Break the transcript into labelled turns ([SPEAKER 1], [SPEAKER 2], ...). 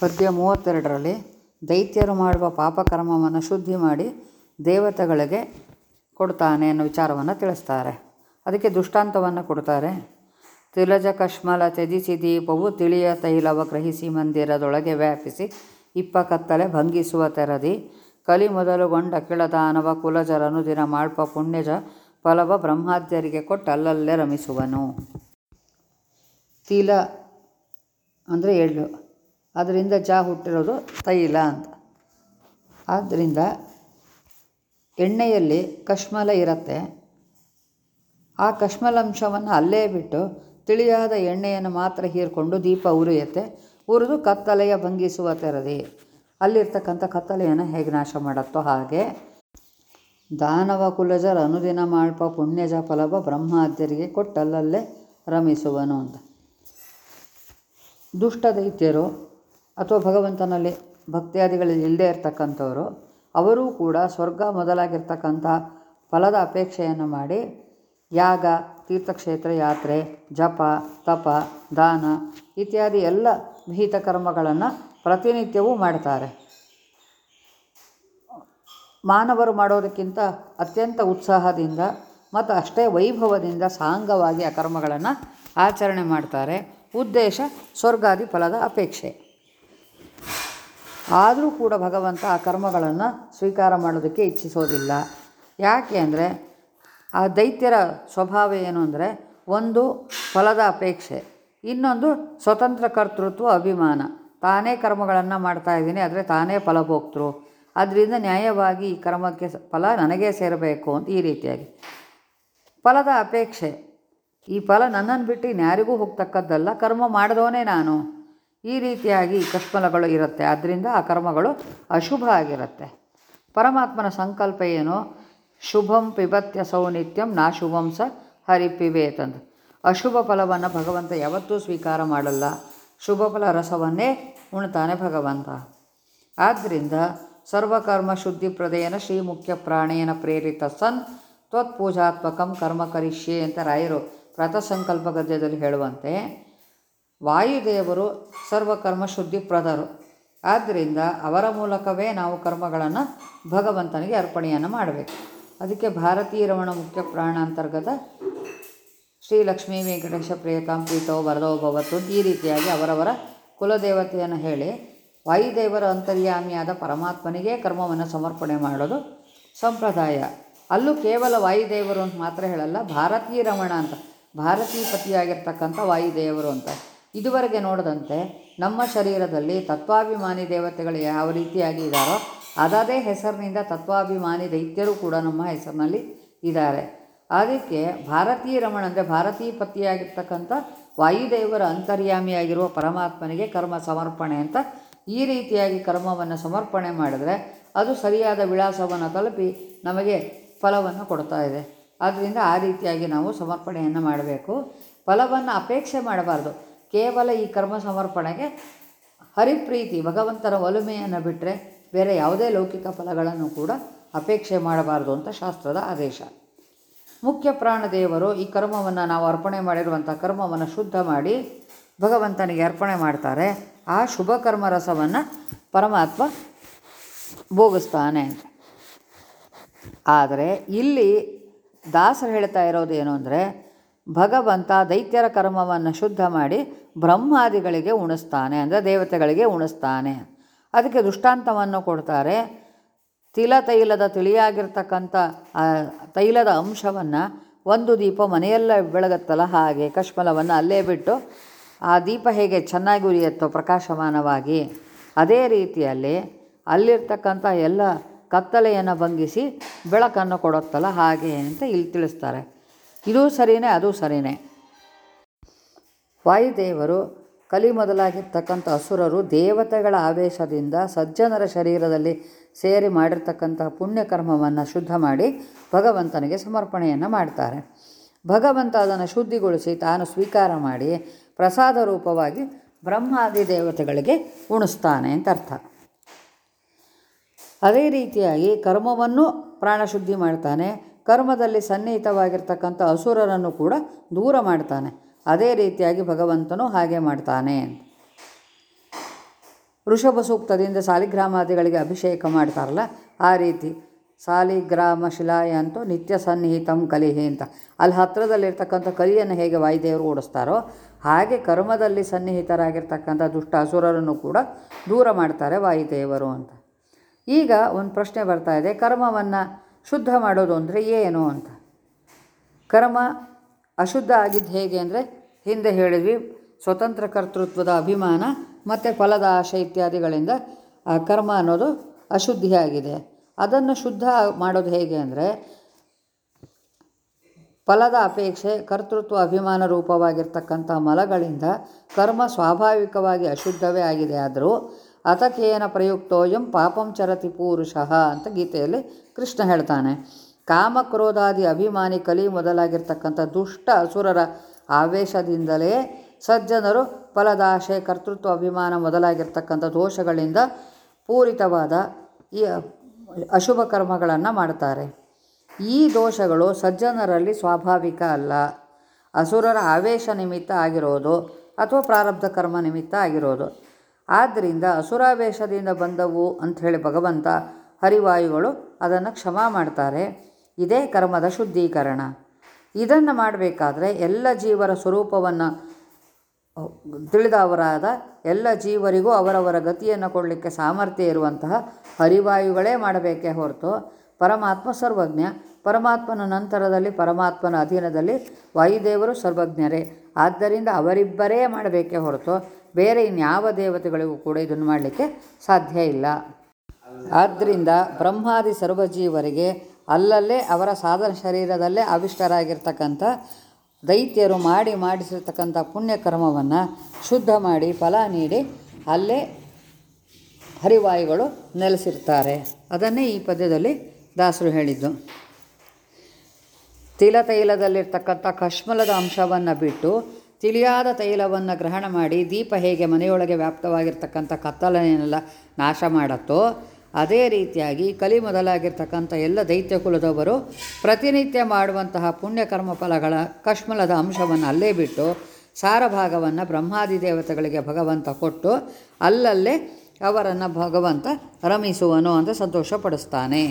[SPEAKER 1] ಪದ್ಯ ಮೂವತ್ತೆರಡರಲ್ಲಿ ದೈತ್ಯರು ಮಾಡುವ ಪಾಪಕರ್ಮವನ್ನು ಶುದ್ಧಿ ಮಾಡಿ ದೇವತೆಗಳಿಗೆ ಕೊಡ್ತಾನೆ ಅನ್ನೋ ವಿಚಾರವನ್ನು ತಿಳಿಸ್ತಾರೆ. ಅದಕ್ಕೆ ದುಷ್ಟಾಂತವನ್ನು ಕೊಡ್ತಾರೆ. ತಿಲಜ ಕಶ್ಮಲ ತ್ಯಜಿಸಿ ದೀಪವು ತಿಳಿಯ ತೈಲವ ಗ್ರಹಿಸಿ ಮಂದಿರದೊಳಗೆ ವ್ಯಾಪಿಸಿ ಇಪ್ಪ ಕತ್ತಲೆ ಭಂಗಿಸುವ ತೆರದಿ ಕಲಿ ಮೊದಲುಗೊಂಡ ಕಿಳದಾನವ ಕುಲಜರನು ದಿನ ಮಾಡ್ಪ ಪುಣ್ಯಜ ಫಲವ ಬ್ರಹ್ಮಾದ್ಯರಿಗೆ ಕೊಟ್ಟು ಅಲ್ಲಲ್ಲೇ ರಮಿಸುವನು. ತಿಲ ಅಂದರೆ ಎಳ್ಳು. ಅದರಿಂದ ಜಾ ಹುಟ್ಟಿರೋದು ತೈಲ ಅಂತ. ಆದ್ದರಿಂದ ಎಣ್ಣೆಯಲ್ಲಿ ಕಶ್ಮಲ ಇರುತ್ತೆ. ಆ ಕಶ್ಮಲಾಂಶವನ್ನು ಅಲ್ಲೇ ಬಿಟ್ಟು ತಿಳಿಯಾದ ಎಣ್ಣೆಯನ್ನು ಮಾತ್ರ ಹೀರಿಕೊಂಡು ದೀಪ ಉರಿಯುತ್ತೆ. ಉರಿದು ಕತ್ತಲೆಯ ಭಂಗಿಸುವ ತೆರದಿ. ಅಲ್ಲಿರ್ತಕ್ಕಂಥ ಕತ್ತಲೆಯನ್ನು ಹೇಗೆ ನಾಶ ಮಾಡುತ್ತೋ ಹಾಗೆ. ದಾನವ ಕುಲಜರ ಅನುದಿನ ಮಾಡ್ಪ ಪುಣ್ಯಜ ಫಲಭ ಬ್ರಹ್ಮಾದ್ಯರಿಗೆ ಕೊಟ್ಟಲ್ಲಲ್ಲೇ ರಮಿಸುವನು ಅಂತ. ದುಷ್ಟ ದೈತ್ಯರು ಅಥವಾ ಭಗವಂತನಲ್ಲಿ ಭಕ್ತಿಯಾದಿಗಳಲ್ಲಿ ಇಲ್ಲದೇ ಇರತಕ್ಕಂಥವರು, ಅವರೂ ಕೂಡ ಸ್ವರ್ಗ ಮೊದಲಾಗಿರ್ತಕ್ಕಂಥ ಫಲದ ಅಪೇಕ್ಷೆಯನ್ನು ಮಾಡಿ ಯಾಗ, ತೀರ್ಥಕ್ಷೇತ್ರ ಯಾತ್ರೆ, ಜಪ, ತಪ, ದಾನ ಇತ್ಯಾದಿ ಎಲ್ಲ ವಿಹಿತ ಕರ್ಮಗಳನ್ನು ಪ್ರತಿನಿತ್ಯವೂ ಮಾಡ್ತಾರೆ. ಮಾನವರು ಮಾಡೋದಕ್ಕಿಂತ ಅತ್ಯಂತ ಉತ್ಸಾಹದಿಂದ ಮತ್ತು ಅಷ್ಟೇ ವೈಭವದಿಂದ ಸಾಂಗವಾಗಿ ಆ ಕರ್ಮಗಳನ್ನು ಆಚರಣೆ ಮಾಡ್ತಾರೆ. ಉದ್ದೇಶ ಸ್ವರ್ಗಾದಿ ಫಲದ ಅಪೇಕ್ಷೆ. ಆದರೂ ಕೂಡ ಭಗವಂತ ಆ ಕರ್ಮಗಳನ್ನು ಸ್ವೀಕಾರ ಮಾಡೋದಕ್ಕೆ ಇಚ್ಛಿಸೋದಿಲ್ಲ. ಯಾಕೆ ಅಂದರೆ ಆ ದೈತ್ಯರ ಸ್ವಭಾವ ಏನು ಅಂದರೆ ಒಂದು ಫಲದ ಅಪೇಕ್ಷೆ, ಇನ್ನೊಂದು ಸ್ವತಂತ್ರ ಕರ್ತೃತ್ವ ಅಭಿಮಾನ. ತಾನೇ ಕರ್ಮಗಳನ್ನು ಮಾಡ್ತಾ ಇದ್ದೀನಿ, ಆದರೆ ತಾನೇ ಫಲಭೋಕ್ತರು ಅದರಿಂದ ನ್ಯಾಯವಾಗಿ ಈ ಕರ್ಮಕ್ಕೆ ಫಲ ನನಗೇ ಸೇರಬೇಕು ಅಂತ ಈ ರೀತಿಯಾಗಿ. ಫಲದ ಅಪೇಕ್ಷೆ. ಈ ಫಲ ನನ್ನನ್ನು ಬಿಟ್ಟು ಇನ್ಯಾರಿಗೂ ಹೋಗ್ತಕ್ಕದ್ದಲ್ಲ, ಕರ್ಮ ಮಾಡಿದವನೇ ನಾನು. ಈ ರೀತಿಯಾಗಿ ಕಶ್ಮಲಗಳು ಇರುತ್ತೆ. ಆದ್ದರಿಂದ ಆ ಕರ್ಮಗಳು ಅಶುಭ ಆಗಿರುತ್ತೆ. ಪರಮಾತ್ಮನ ಸಂಕಲ್ಪ ಏನು? ಶುಭಂ ಪಿಬತ್ಯ ಸೌನಿತ್ಯಂ ನಾಶುಭಂ ಸ ಹರಿಪಿವೆ ಅಂತ ಅಶುಭ ಫಲವನ್ನು ಭಗವಂತ ಯಾವತ್ತೂ ಸ್ವೀಕಾರ ಮಾಡಲ್ಲ. ಶುಭ ಫಲ ರಸವನ್ನೇ ಉಣ್ತಾನೆ ಭಗವಂತ. ಆದ್ದರಿಂದ ಸರ್ವಕರ್ಮ ಶುದ್ಧಿ ಪ್ರದೇಯನ ಶ್ರೀ ಮುಖ್ಯ ಪ್ರಾಣೇನ ಪ್ರೇರಿತ ಸನ್ ತ್ವತ್ಪೂಜಾತ್ಮಕಂ ಕರ್ಮ ಕರಿಷ್ಯೆ ಅಂತ ರಾಯರು ವ್ರತಸಂಕಲ್ಪ ಗದ್ಯದಲ್ಲಿ ಹೇಳುವಂತೆ ವಾಯುದೇವರು ಸರ್ವಕರ್ಮ ಶುದ್ಧಿಪ್ರದರು ಆದ್ದರಿಂದ ಅವರ ಮೂಲಕವೇ ನಾವು ಕರ್ಮಗಳನ್ನು ಭಗವಂತನಿಗೆ ಅರ್ಪಣೆಯನ್ನು ಮಾಡಬೇಕು. ಅದಕ್ಕೆ ಭಾರತೀಯ ರಮಣ ಮುಖ್ಯ ಪ್ರಾಣ ಅಂತರ್ಗತ ಶ್ರೀ ಲಕ್ಷ್ಮೀ ವೆಂಕಟೇಶ ಪ್ರಿಯತಾಂ ಪೀಠೋ ವರದೋ ಭವತ್ತು ಈ ರೀತಿಯಾಗಿ ಅವರವರ ಕುಲದೇವತೆಯನ್ನು ಹೇಳಿ ವಾಯುದೇವರ ಅಂತರ್ಯಾಮಿಯಾದ ಪರಮಾತ್ಮನಿಗೆ ಕರ್ಮವನ್ನು ಸಮರ್ಪಣೆ ಮಾಡೋದು ಸಂಪ್ರದಾಯ. ಅಲ್ಲೂ ಕೇವಲ ವಾಯುದೇವರು ಅಂತ ಮಾತ್ರ ಹೇಳಲ್ಲ ಭಾರತೀಯ ರಮಣ ಅಂತ ಭಾರತೀಯ ಪತಿಯಾಗಿರ್ತಕ್ಕಂಥ ವಾಯುದೇವರು ಅಂತ. ಇದುವರೆಗೆ ನೋಡದಂತೆ ನಮ್ಮ ಶರೀರದಲ್ಲಿ ತತ್ವಾಭಿಮಾನಿ ದೇವತೆಗಳು ಯಾವ ರೀತಿಯಾಗಿ ಇದ್ದಾರೋ ಅದಾದೇ ಹೆಸರಿನಿಂದ ತತ್ವಾಭಿಮಾನಿ ದೈತ್ಯರು ಕೂಡ ನಮ್ಮ ಹೆಸರಿನಲ್ಲಿ ಇದ್ದಾರೆ. ಅದಕ್ಕೆ ಭಾರತೀಯ ರಮಣ ಅಂದರೆ ಭಾರತೀಯ ಪತಿಯಾಗಿರ್ತಕ್ಕಂಥ ವಾಯುದೇವರ ಅಂತರ್ಯಾಮಿಯಾಗಿರುವ ಪರಮಾತ್ಮನಿಗೆ ಕರ್ಮ ಸಮರ್ಪಣೆ ಅಂತ ಈ ರೀತಿಯಾಗಿ ಕರ್ಮವನ್ನು ಸಮರ್ಪಣೆ ಮಾಡಿದರೆ ಅದು ಸರಿಯಾದ ವಿಳಾಸವನ್ನು ತಲುಪಿ ನಮಗೆ ಫಲವನ್ನು ಕೊಡ್ತಾ ಇದೆ. ಆದ್ದರಿಂದ ಆ ರೀತಿಯಾಗಿ ನಾವು ಸಮರ್ಪಣೆಯನ್ನು ಮಾಡಬೇಕು. ಫಲವನ್ನು ಅಪೇಕ್ಷೆ ಮಾಡಬಾರ್ದು. ಕೇವಲ ಈ ಕರ್ಮ ಸಮರ್ಪಣೆಗೆ ಹರಿಪ್ರೀತಿ, ಭಗವಂತನ ಒಲುಮೆಯನ್ನು ಬಿಟ್ಟರೆ ಬೇರೆ ಯಾವುದೇ ಲೌಕಿಕ ಫಲಗಳನ್ನು ಕೂಡ ಅಪೇಕ್ಷೆ ಮಾಡಬಾರದು ಅಂತ ಶಾಸ್ತ್ರದ ಆದೇಶ. ಮುಖ್ಯ ಪ್ರಾಣದೇವರು ಈ ಕರ್ಮವನ್ನು ನಾವು ಅರ್ಪಣೆ ಮಾಡಿರುವಂಥ ಕರ್ಮವನ್ನು ಶುದ್ಧ ಮಾಡಿ ಭಗವಂತನಿಗೆ ಅರ್ಪಣೆ ಮಾಡ್ತಾರೆ. ಆ ಶುಭ ಕರ್ಮ ರಸವನ್ನು ಪರಮಾತ್ಮ ಭೋಗಿಸ್ತಾನೆ. ಆದರೆ ಇಲ್ಲಿ ದಾಸರು ಹೇಳ್ತಾ ಇರೋದು ಏನು ಅಂದರೆ ಭಗವಂತ ದೈತ್ಯರ ಕರ್ಮವನ್ನು ಶುದ್ಧ ಮಾಡಿ ಬ್ರಹ್ಮಾದಿಗಳಿಗೆ ಉಣಿಸ್ತಾನೆ, ಅಂದರೆ ದೇವತೆಗಳಿಗೆ ಉಣಿಸ್ತಾನೆ. ಅದಕ್ಕೆ ದೃಷ್ಟಾಂತವನ್ನು ಕೊಡ್ತಾರೆ. ತಿಲ ತೈಲದ ತಿಳಿಯಾಗಿರ್ತಕ್ಕಂಥ ತೈಲದ ಅಂಶವನ್ನು ಒಂದು ದೀಪ ಮನೆಯೆಲ್ಲ ಬೆಳಗತ್ತಲ್ಲ, ಹಾಗೆ ಕಶ್ಮಲವನ್ನು ಅಲ್ಲೇ ಬಿಟ್ಟು ಆ ದೀಪ ಹೇಗೆ ಚೆನ್ನಾಗಿ ಉರಿಯುತ್ತೋ ಪ್ರಕಾಶಮಾನವಾಗಿ, ಅದೇ ರೀತಿಯಲ್ಲಿ ಅಲ್ಲಿರ್ತಕ್ಕಂಥ ಎಲ್ಲ ಕತ್ತಲೆಯನ್ನು ಭಂಗಿಸಿ ಬೆಳಕನ್ನು ಕೊಡುತ್ತಲ್ಲ, ಹಾಗೆ ಅಂತ ಇಲ್ಲಿ ತಿಳಿಸ್ತಾರೆ. ಇದೂ ಸರಿಯೇ ಅದು ಸರಿಯೇ ವಾಯುದೇವರು ಕಲಿ ಮೊದಲಾಗಿರ್ತಕ್ಕಂಥ ಅಸುರರು ದೇವತೆಗಳ ಆವೇಶದಿಂದ ಸಜ್ಜನರ ಶರೀರದಲ್ಲಿ ಸೇರಿ ಮಾಡಿರ್ತಕ್ಕಂತಹ ಪುಣ್ಯಕರ್ಮವನ್ನು ಶುದ್ಧ ಮಾಡಿ ಭಗವಂತನಿಗೆ ಸಮರ್ಪಣೆಯನ್ನು ಮಾಡ್ತಾರೆ. ಭಗವಂತ ಅದನ್ನು ಶುದ್ಧಿಗೊಳಿಸಿ ತಾನು ಸ್ವೀಕಾರ ಮಾಡಿ ಪ್ರಸಾದ ರೂಪವಾಗಿ ಬ್ರಹ್ಮಾದಿ ದೇವತೆಗಳಿಗೆ ಉಣಿಸ್ತಾನೆ ಅಂತ ಅರ್ಥ. ಅದೇ ರೀತಿಯಾಗಿ ಕರ್ಮವನ್ನು ಪ್ರಾಣಶುದ್ಧಿ ಮಾಡ್ತಾನೆ ಕರ್ಮದಲ್ಲಿ ಸನ್ನಿಹಿತವಾಗಿರ್ತಕ್ಕಂಥ ಅಸುರರನ್ನು ಕೂಡ ದೂರ ಮಾಡ್ತಾನೆ. ಅದೇ ರೀತಿಯಾಗಿ ಭಗವಂತನು ಹಾಗೆ ಮಾಡ್ತಾನೆ ಋಷಭ ಸೂಕ್ತದಿಂದ ಸಾಲಿಗ್ರಾಮಾದಿಗಳಿಗೆ ಅಭಿಷೇಕ ಮಾಡ್ತಾರಲ್ಲ, ಆ ರೀತಿ. ಸಾಲಿಗ್ರಾಮ ಶಿಲಾಯ ಅಂತೂ ನಿತ್ಯ ಸನ್ನಿಹಿತಂ ಕಲಿಹಿ ಅಂತ. ಅಲ್ಲಿ ಹತ್ತಿರದಲ್ಲಿರ್ತಕ್ಕಂಥ ಕಲಿಯನ್ನು ಹೇಗೆ ವಾಯುದೇವರು ಓಡಿಸ್ತಾರೋ, ಹಾಗೆ ಕರ್ಮದಲ್ಲಿ ಸನ್ನಿಹಿತರಾಗಿರ್ತಕ್ಕಂಥ ದುಷ್ಟ ಅಸುರರನ್ನು ಕೂಡ ದೂರ ಮಾಡ್ತಾರೆ ವಾಯುದೇವರು ಅಂತ. ಈಗ ಒಂದು ಪ್ರಶ್ನೆ ಬರ್ತಾ ಇದೆ, ಕರ್ಮವನ್ನು ಶುದ್ಧ ಮಾಡೋದು ಅಂದರೆ ಏನು ಅಂತ. ಕರ್ಮ ಅಶುದ್ಧ ಆಗಿದ್ದು ಹೇಗೆ ಅಂದರೆ ಹಿಂದೆ ಹೇಳಿದ್ವಿ, ಸ್ವತಂತ್ರ ಕರ್ತೃತ್ವದ ಅಭಿಮಾನ ಮತ್ತು ಫಲದ ಆಶೆ ಇತ್ಯಾದಿಗಳಿಂದ, ಆ ಕರ್ಮ ಅನ್ನೋದು ಅಶುದ್ಧಿಯಾಗಿದೆ. ಅದನ್ನು ಶುದ್ಧ ಮಾಡೋದು ಹೇಗೆ ಅಂದರೆ ಫಲದ ಅಪೇಕ್ಷೆ, ಕರ್ತೃತ್ವ ಅಭಿಮಾನ ರೂಪವಾಗಿರ್ತಕ್ಕಂಥ ಮಲಗಳಿಂದ ಕರ್ಮ ಸ್ವಾಭಾವಿಕವಾಗಿ ಅಶುದ್ಧವೇ ಆಗಿದೆ ಆದರೂ ಅತಕೇನ ಪ್ರಯುಕ್ತೋಯಂ ಪಾಪಂ ಚರತಿ ಪೂರುಷಃ ಅಂತ ಗೀತೆಯಲ್ಲಿ ಕೃಷ್ಣ ಹೇಳ್ತಾನೆ. ಕಾಮಕ್ರೋಧಾದಿ ಅಭಿಮಾನಿ ಕಲಿ ಮೊದಲಾಗಿರ್ತಕ್ಕಂಥ ದುಷ್ಟ ಅಸುರರ ಆವೇಶದಿಂದಲೇ ಸಜ್ಜನರು ಫಲದಾಶೆ, ಕರ್ತೃತ್ವ ಅಭಿಮಾನ ಮೊದಲಾಗಿರ್ತಕ್ಕಂಥ ದೋಷಗಳಿಂದ ಪೂರಿತವಾದ ಈ ಅಶುಭ ಕರ್ಮಗಳನ್ನು ಮಾಡ್ತಾರೆ. ಈ ದೋಷಗಳು ಸಜ್ಜನರಲ್ಲಿ ಸ್ವಾಭಾವಿಕ ಅಲ್ಲ. ಅಸುರರ ಆವೇಶ ನಿಮಿತ್ತ ಆಗಿರೋದು ಅಥವಾ ಪ್ರಾರಬ್ಧ ಕರ್ಮ ನಿಮಿತ್ತ ಆಗಿರೋದು. ಆದ್ದರಿಂದ ಅಸುರಾವೇಶದಿಂದ ಬಂದವು ಅಂಥೇಳಿ ಭಗವಂತ ಹರಿವಾಯುಗಳು ಅದನ್ನು ಕ್ಷಮಾ ಮಾಡ್ತಾರೆ. ಇದೇ ಕರ್ಮದ ಶುದ್ಧೀಕರಣ. ಇದನ್ನು ಮಾಡಬೇಕಾದ್ರೆ ಎಲ್ಲ ಜೀವರ ಸ್ವರೂಪವನ್ನು ತಿಳಿದವರಾದ ಎಲ್ಲ ಜೀವರಿಗೂ ಅವರವರ ಗತಿಯನ್ನು ಕೊಡಲಿಕ್ಕೆ ಸಾಮರ್ಥ್ಯ ಇರುವಂತಹ ಹರಿವಾಯುಗಳೇ ಮಾಡಬೇಕೇ ಹೊರತು ಪರಮಾತ್ಮ ಸರ್ವಜ್ಞ. ಪರಮಾತ್ಮನ ನಂತರದಲ್ಲಿ, ಪರಮಾತ್ಮನ ಅಧೀನದಲ್ಲಿ ವಾಯುದೇವರು ಸರ್ವಜ್ಞರೇ. ಆದ್ದರಿಂದ ಅವರಿಬ್ಬರೇ ಮಾಡಬೇಕೇ ಹೊರತು ಬೇರೆ ಇನ್ಯಾವ ದೇವತೆಗಳಿಗೂ ಕೂಡ ಇದನ್ನು ಮಾಡಲಿಕ್ಕೆ ಸಾಧ್ಯ ಇಲ್ಲ. ಆದ್ದರಿಂದ ಬ್ರಹ್ಮಾದಿ ಸರ್ವಜೀವರಿಗೆ ಅಲ್ಲಲ್ಲೇ ಅವರ ಸಾಧನ ಶರೀರದಲ್ಲೇ ಅವಿಷ್ಟರಾಗಿರ್ತಕ್ಕಂಥ ದೈತ್ಯರು ಮಾಡಿ ಮಾಡಿಸಿರ್ತಕ್ಕಂಥ ಪುಣ್ಯಕರ್ಮವನ್ನು ಶುದ್ಧ ಮಾಡಿ ಫಲ ನೀಡಿ ಅಲ್ಲೇ ಹರಿವಾಯುಗಳು ನೆಲೆಸಿರ್ತಾರೆ. ಅದನ್ನೇ ಈ ಪದ್ಯದಲ್ಲಿ ದಾಸರು ಹೇಳಿದ್ದು. ತಿಲತೈಲದಲ್ಲಿರ್ತಕ್ಕಂಥ ಕಶ್ಮಲದ ಅಂಶವನ್ನು ಬಿಟ್ಟು ತಿಳಿಯಾದ ತೈಲವನ್ನು ಗ್ರಹಣ ಮಾಡಿ ದೀಪ ಹೇಗೆ ಮನೆಯೊಳಗೆ ವ್ಯಾಪ್ತವಾಗಿರ್ತಕ್ಕಂಥ ಕತ್ತಲನೆಲ್ಲ ನಾಶ ಮಾಡತ್ತೋ, ಅದೇ ರೀತಿಯಾಗಿ ಕಲಿ ಮೊದಲಾಗಿರ್ತಕ್ಕಂಥ ಎಲ್ಲ ದೈತ್ಯ ಕುಲದವರು ಪ್ರತಿನಿತ್ಯ ಮಾಡುವಂತಹ ಪುಣ್ಯಕರ್ಮ ಫಲಗಳ ಕಶ್ಮಲದ ಅಂಶವನ್ನು ಅಲ್ಲೇ ಬಿಟ್ಟು ಸಾರಭಾಗವನ್ನು ಬ್ರಹ್ಮಾದಿ ದೇವತೆಗಳಿಗೆ ಭಗವಂತ ಕೊಟ್ಟು ಅಲ್ಲಲ್ಲೇ ಅವರನ್ನು ಭಗವಂತ ರಮಿಸುವನು ಅಂತ ಸಂತೋಷಪಡಿಸ್ತಾನೆ.